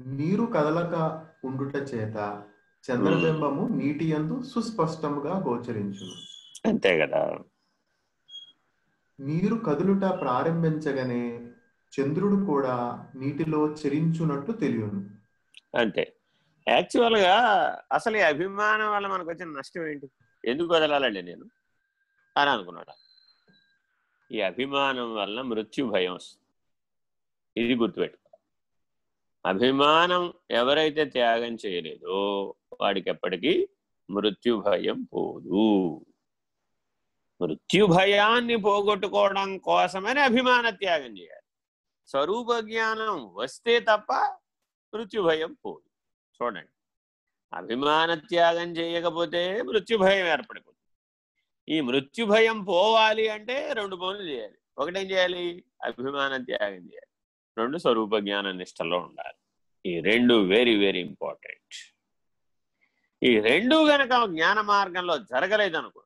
నీరు కదలక ఉండుట చేత చంద్రబింబము నీటి యందు సుస్పష్టముగా గోచరించును. అంతే కదా. నీరు కదులుట ప్రారంభించగానే చంద్రుడు కూడా నీటిలో చెరించున్నట్టు తెలియను. అంతే. యాక్చువల్గా అసలు ఈ అభిమానం వల్ల మనకు వచ్చిన నష్టం ఏంటి? ఎందుకు వదలాలండి నేను? అని అనుకున్నాడు? ఈ అభిమానం వల్ల మృత్యు భయం వస్తుంది. ఇది గుర్తుపెట్టు అభిమానం ఎవరైతే త్యాగం చేయలేదో వాడికి ఎప్పటికీ మృత్యు భయం పోదు. మృత్యు భయాన్ని పోగొట్టుకోవడం కోసమని అభిమాన త్యాగం చేయాలి. స్వరూప జ్ఞానం వస్తే తప్ప మృత్యుభయం పోదు. చూడండి. అభిమాన త్యాగం చేయకపోతే మృత్యుభయం ఏర్పడిపోతుంది. ఈ మృత్యుభయం పోవాలి అంటే రెండు పనులు చేయాలి. ఒకటేం చేయాలి? అభిమాన త్యాగం చేయాలి. రెండు స్వరూప జ్ఞాన నిష్టలో ఉండాలి. ఈ రెండు వెరీ వెరీ ఇంపార్టెంట్ ఈ రెండు గనక జ్ఞాన మార్గంలో జరగలేదనుకో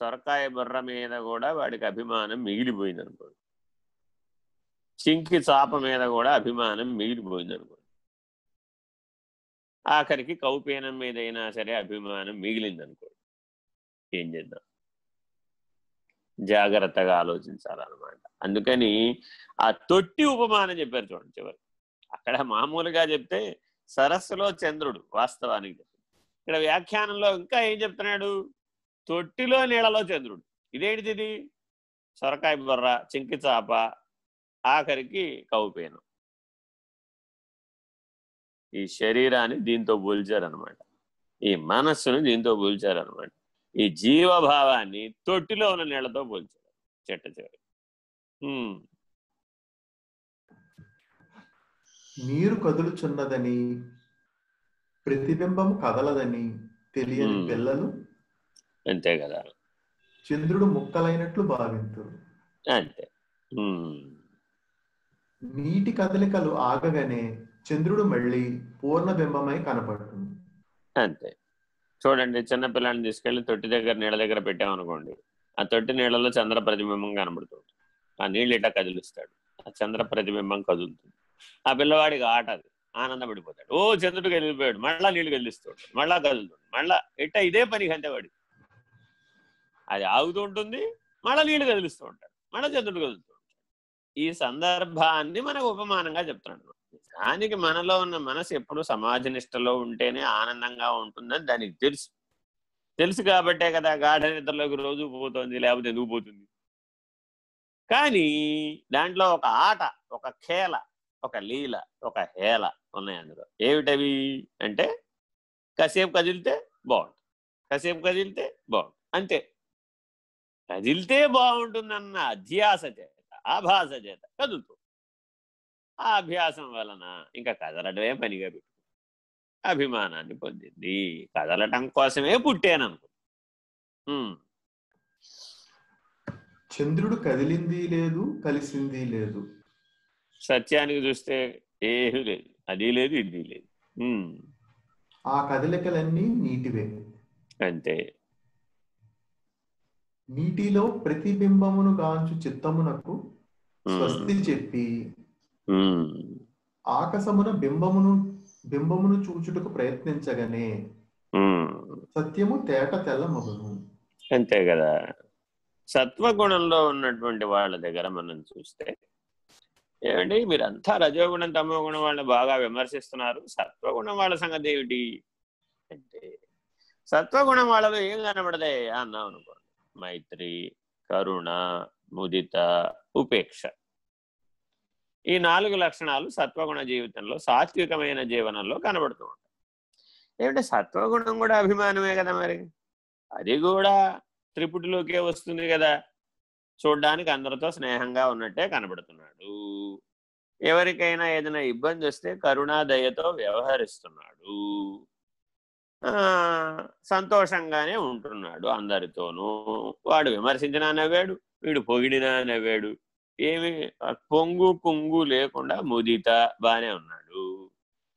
సొరకాయ బుర్ర మీద కూడా వాడికి అభిమానం మిగిలిపోయింది అనుకోండి చింకి చాప మీద కూడా అభిమానం మిగిలిపోయింది అనుకోండి ఆఖరికి కౌపీనం మీద అయినా సరే అభిమానం మిగిలింది అనుకోండి ఏం చేద్దాం? జాగ్రత్తగా ఆలోచించాలన్నమాట. అందుకని ఆ తొట్టి ఉపమానం చెప్పారు చూడండి చివరి. అక్కడ మామూలుగా చెప్తే సరస్సులో చంద్రుడు వాస్తవానికి ఇక్కడ వ్యాఖ్యానంలో ఇంకా ఏం చెప్తున్నాడు? తొట్టిలో నీళ్ళలో చంద్రుడు. ఇదేంటిది సొరకాయ బొర్ర చింకి చాప ఆఖరికి కౌపేనం ఈ శరీరాన్ని దీంతో పోల్చారనమాట ఈ మనస్సును దీంతో పోల్చారనమాట ఈ జీవభావాన్ని తొట్టిలో ఉన్న నీళ్ళతో పోల్చారు చెట్ట చివరి. నీరు కదులుచున్నదని ప్రతిబింబం కదలదని తెలియని పిల్లలు అంతే కదా. చంద్రుడు ముక్కలైనట్లు భావింతురు. అంతే. నీటి కదలికలు ఆగగానే చంద్రుడు మళ్ళీ పూర్ణబింబమై కనపడుతుంది. అంతే. చూడండి చిన్నపిల్లాన్ని తీసుకెళ్ళి తొట్టి దగ్గర నీళ్ళ దగ్గర పెట్టామనుకోండి ఆ తొట్టి నీళ్ళలో చంద్ర ప్రతిబింబం కనబడుతుంది. ఆ నీళ్ళు ఇట్లా కదిలిస్తాడు. ఆ చంద్ర ప్రతిబింబం కదులుతుంది. ఆ పిల్లవాడికి ఆట అది. ఆనందపడిపోతాడు. ఓ చంద్రుడు కదిలిపోయాడు. మళ్ళా నీళ్ళు కదిలిస్తాడు మళ్ళా కదులుతాడు మళ్ళా ఇట్ట ఇదే పని అంతే అది ఆగుతూ ఉంటుంది. మళ్ళా నీళ్ళు కదిలిస్తూ ఉంటాడు. మళ్ళా చంద్రుడు కదులుతుంది. ఈ సందర్భాన్ని మనకు ఉపమానంగా చెప్తున్నాడు. దానికి మనలో ఉన్న మనసు ఎప్పుడు సమాజ నిష్టలో ఉంటేనే ఆనందంగా ఉంటుందని దానికి తెలుసు. తెలుసు కాబట్టే కదా గాఢ నిద్రలోకి రోజు పోతుంది లేకపోతే ఎందుకు పోతుంది? కానీ దాంట్లో ఒక ఆట ఒక ఖేల ఒక లీల ఒక హేళ ఉన్నాయి అందులో. ఏమిటవి అంటే కాసేపు కదిలితే బాగుంటుంది. కాసేపు కదిలితే బాగుంటుంది. అంతే. కదిలితే బాగుంటుందన్న అధ్యాస చేత ఆభాస చేత కదులుతూ ఆ అభ్యాసం వలన ఇంకా కదలడమే పనిగా పెట్టు అభిమానాన్ని పొందింది. కదలటం కోసమే పుట్టాననుకో చంద్రుడు కదిలింది లేదు కలిసింది లేదు. సత్యానికి చూస్తే ఏమీ లేదు. అది లేదు ఇది లేదు. ఆ కదలికలన్నీ నీటివే. అంతే. నీటిలో ప్రతిబింబమును గాంచు చిత్తమునకు స్వస్తి చెప్పి ఆకాశమున బింబమును బింబమును చూచుటకు ప్రయత్నించగానే. సత్యము తేట తెల్లమగును. అంతే కదా. సత్వగుణంలో ఉన్నటువంటి వాళ్ళ దగ్గర మనం చూస్తే ఏమండి మీరంతా రజోగుణం తమో గుణం వాళ్ళని బాగా విమర్శిస్తున్నారు. సత్వగుణం వాళ్ళ సంగతి ఏమిటి? అంటే సత్వగుణం వాళ్ళలో ఏం కనబడదే అన్నాం అనుకోండి మైత్రి కరుణ ముదిత ఉపేక్ష ఈ నాలుగు లక్షణాలు సత్వగుణ జీవితంలో సాత్వికమైన జీవనంలో కనబడుతూ ఉంటాయి ఏమంటే సత్వగుణం కూడా అభిమానమే కదా మరి అది కూడా త్రిపుటిలోకే వస్తుంది కదా చూడ్డానికి అందరితో స్నేహంగా ఉన్నట్టే కనబడుతున్నాడు ఎవరికైనా ఏదైనా ఇబ్బంది వస్తే కరుణాదయతో వ్యవహరిస్తున్నాడు. సంతోషంగానే ఉంటున్నాడు అందరితోనూ. వాడు విమర్శించినా నవ్వాడు వీడు పొగిడినా నవ్వాడు. ఏమి పొంగు పొంగు లేకుండా ముదిత బానే ఉన్నాడు.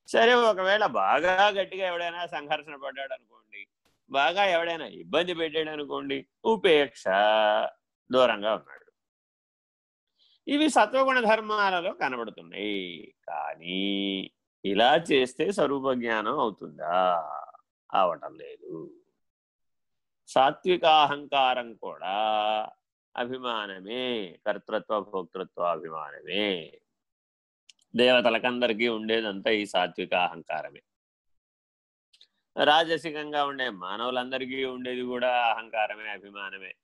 సరే ఒకవేళ బాగా గట్టిగా ఎవడైనా సంఘర్షణ పడ్డాడు అనుకోండి బాగా ఎవడైనా ఇబ్బంది పెట్టాడు అనుకోండి ఉపేక్ష దూరంగా ఉన్నాడు. ఇవి సత్వగుణ ధర్మాలలో కనబడుతున్నాయి. కానీ ఇలా చేస్తే స్వరూప జ్ఞానం అవుతుందా? అవటం లేదు. సాత్విక అహంకారం కూడా అభిమానమే కర్తృత్వ భోక్తృత్వ అభిమానమే. దేవతలకందరికీ ఉండేదంతా ఈ సాత్విక అహంకారమే. రాజసికంగా ఉండే మానవులందరికీ ఉండేది కూడా అహంకారమే అభిమానమే.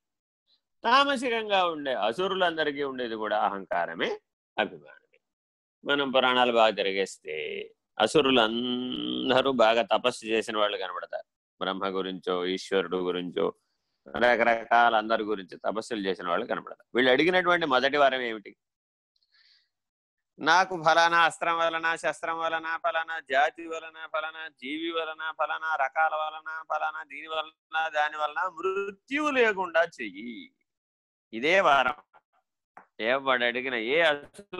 తామసికంగా ఉండే అసురులందరికీ ఉండేది కూడా అహంకారమే అభిమానమే. మనం పురాణాలు బాగా తిరిగేస్తే అసురులు అందరూ బాగా తపస్సు చేసిన వాళ్ళు కనబడతారు. బ్రహ్మ గురించో ఈశ్వరుడు గురించో రకరకాల అందరి గురించి తపస్సులు చేసిన వాళ్ళు కనబడతారు. వీళ్ళు అడిగినటువంటి మొదటి వారం ఏమిటి? నాకు ఫలానా అస్త్రం వలన శస్త్రం వలన ఫలానా జాతి వలన ఫలానా జీవి వలన ఫలానా రకాల వలన ఫలానా దీని వలన దాని వలన మృత్యువు లేకుండా చెయ్యి. ఇదే వారం. ఎవడు అడిగిన ఏ